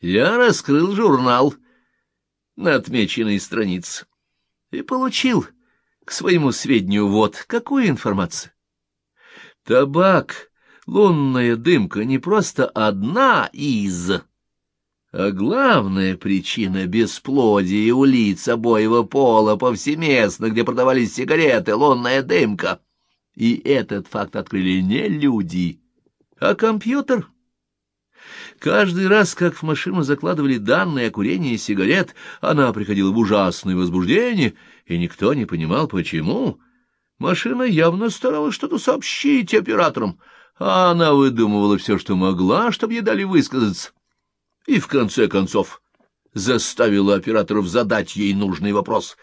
я раскрыл журнал на отмеченной странице и получил к своему сведению вот какую информацию. Табак, лунная дымка не просто одна из, а главная причина бесплодия у лиц обоего пола повсеместно, где продавались сигареты, лунная дымка. И этот факт открыли не люди, а компьютер. Каждый раз, как в машину закладывали данные о курении сигарет, она приходила в ужасное возбуждение, и никто не понимал, почему. Машина явно старалась что-то сообщить операторам, а она выдумывала все, что могла, чтобы ей дали высказаться. И, в конце концов, заставила операторов задать ей нужный вопрос.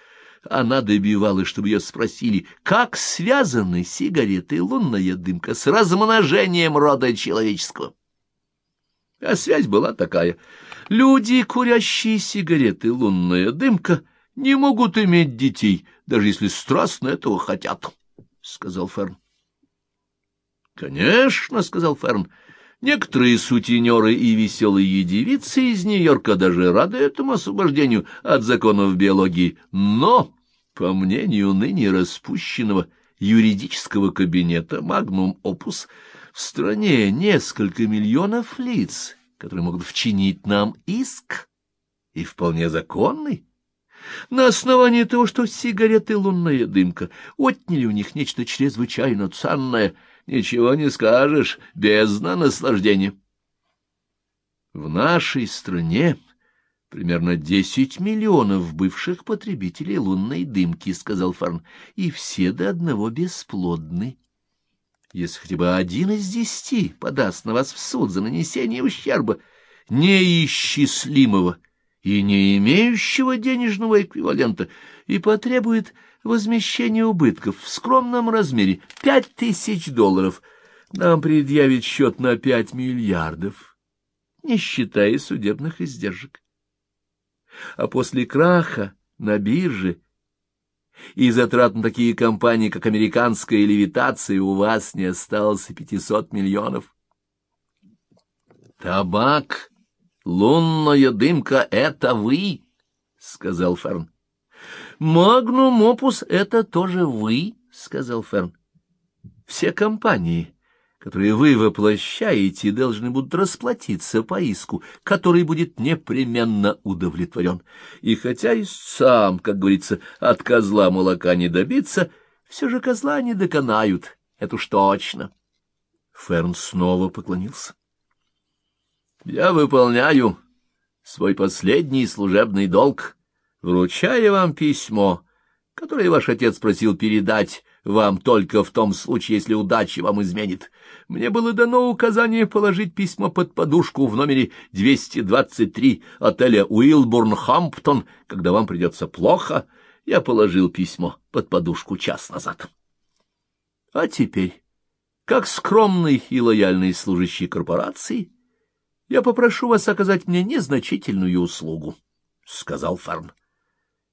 Она добивалась, чтобы ее спросили, как связаны сигареты и лунная дымка с размножением рода человеческого. А связь была такая. Люди, курящие сигареты, лунная дымка, не могут иметь детей, даже если страстно этого хотят, — сказал Ферн. — Конечно, — сказал Ферн. Некоторые сутенеры и веселые девицы из Нью-Йорка даже рады этому освобождению от законов биологии. Но, по мнению ныне распущенного юридического кабинета «Магнум Опус», в стране несколько миллионов лиц, которые могут вчинить нам иск, и вполне законный, на основании того, что сигареты лунная дымка отняли у них нечто чрезвычайно ценное, ничего не скажешь, бездна наслаждения. В нашей стране примерно десять миллионов бывших потребителей лунной дымки, — сказал Фарн, — и все до одного бесплодны. Если хотя бы один из десяти подаст на вас в суд за нанесение ущерба неисчислимого и не имеющего денежного эквивалента и потребует возмещения убытков в скромном размере пять тысяч долларов, нам предъявит счет на пять миллиардов, не считая судебных издержек. А после краха на бирже и затрат на такие компании, как американская левитация, у вас не осталось и пятисот миллионов. Табак, лунная дымка — это вы, — сказал Ферн. Магнум опус — это тоже вы, — сказал Ферн. Все компании которые вы воплощаете, должны будут расплатиться по иску, который будет непременно удовлетворен. И хотя и сам, как говорится, от козла молока не добиться, все же козла не доконают, это уж точно. Ферн снова поклонился. — Я выполняю свой последний служебный долг, вручая вам письмо, которое ваш отец просил передать вам только в том случае, если удача вам изменит. Мне было дано указание положить письмо под подушку в номере 223 отеля Уилбурн-Хамптон. Когда вам придется плохо, я положил письмо под подушку час назад. А теперь, как скромный и лояльный служащий корпорации, я попрошу вас оказать мне незначительную услугу, — сказал Фарн.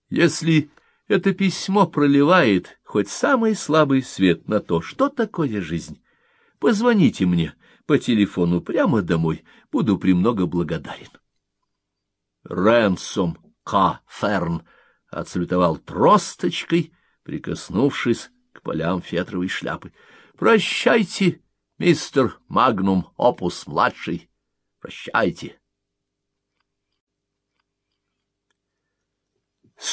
Если это письмо проливает хоть самый слабый свет на то, что такое жизнь. Позвоните мне по телефону прямо домой, буду премного благодарен. Рэнсом К. Ферн отсалютовал тросточкой, прикоснувшись к полям фетровой шляпы. — Прощайте, мистер Магнум Опус-младший, прощайте.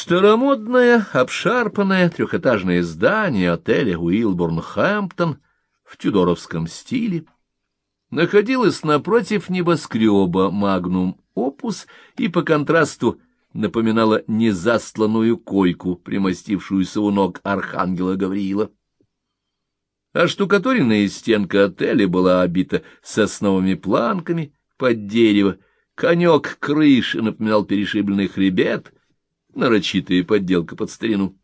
Старомодное, обшарпанное трехэтажное здание отеля Уилбурн-Хэмптон в тюдоровском стиле находилось напротив небоскреба «Магнум Опус» и по контрасту напоминало незастланную койку, примостившуюся у ног архангела Гавриила. А штукатуренная стенка отеля была обита сосновыми планками под дерево, конек крыши напоминал перешибленный хребет — нарочитая подделка под старину.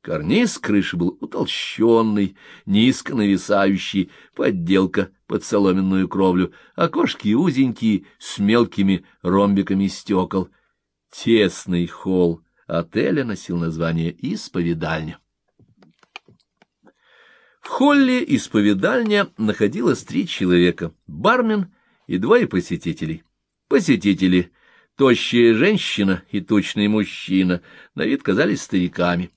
Карниз крыши был утолщенный, низко нависающий, подделка под соломенную кровлю, окошки узенькие, с мелкими ромбиками стекол. Тесный холл отеля носил название «Исповедальня». В холле исповедальня находилось три человека — бармен и двое посетителей. Посетители, тощая женщина и тучный мужчина, на вид казались стариками.